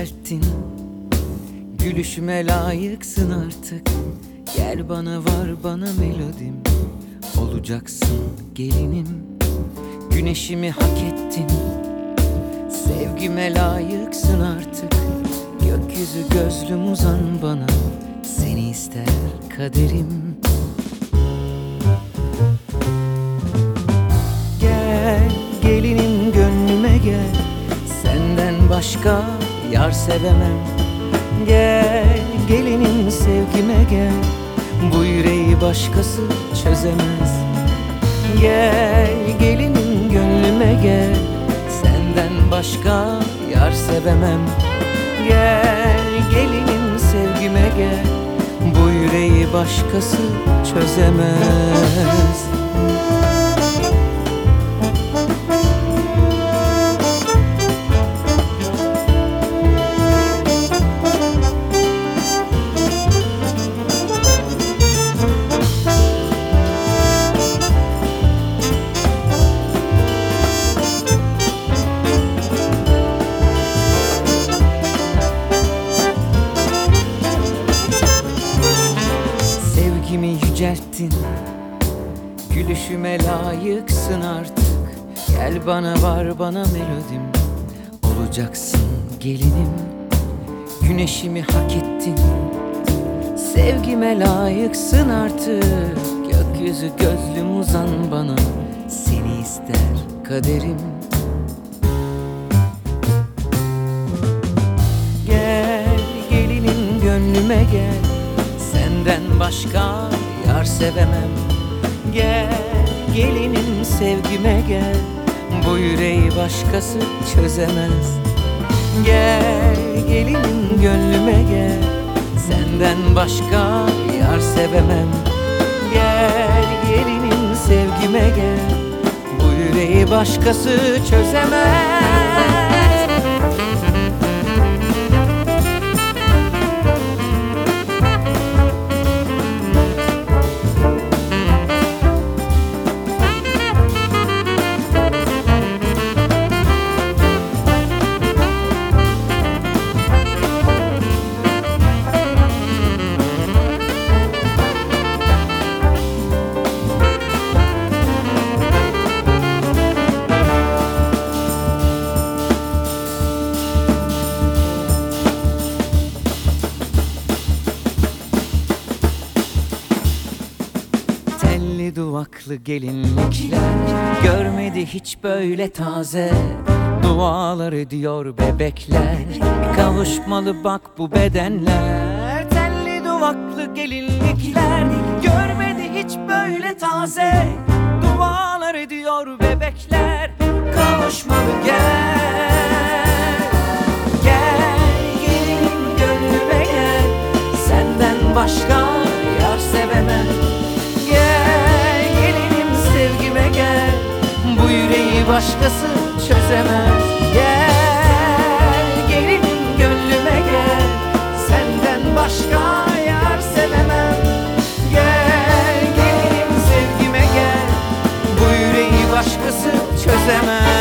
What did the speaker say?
yücelttin Gülüşüme layıksın artık. Gel bana var bana melodim. Olacaksın gelinim. Güneşimi hak ettin. Sevgime layıksın artık. Gökyüzü gözlüm uzan bana. Seni ister kaderim. Gel gelinim gönlüme gel. Senden başka yar sevemem. Gel gelinim sevgime gel. Bu yüreği başkası çözemez. Gel gelinim gönlüme gel. Senden başka yar sevemem. Gel gelinim sevgime gel. Bu yüreği başkası çözemez yücelttin Gülüşüme layıksın artık. Gel bana var bana melodim. Olacaksın gelinim. Güneşimi hak ettin. Sevgime layıksın artık. Gökyüzü gözlüm uzan bana. Seni ister kaderim. Gel gelinim gönlüme gel. Senden başka yar sevemem. Gel gelinim sevgime gel. Bu yüreği başkası çözemez. Gel gelinim gönlüme gel. Senden başka yar sevemem. Gel gelinim sevgime gel. Bu yüreği başkası çözemez Telli duvaklı gelinlikler Görmedi hiç böyle taze Dualar ediyor bebekler. Kavuşmalı bak bu bedenler. Telli duvaklı gelinlikler Görmedi hiç böyle taze başkası çözemez. Gel gelin gönlüme gel. Senden başka yar sevemem. Gel gelin sevgime gel. Bu yüreği başkası çözemez.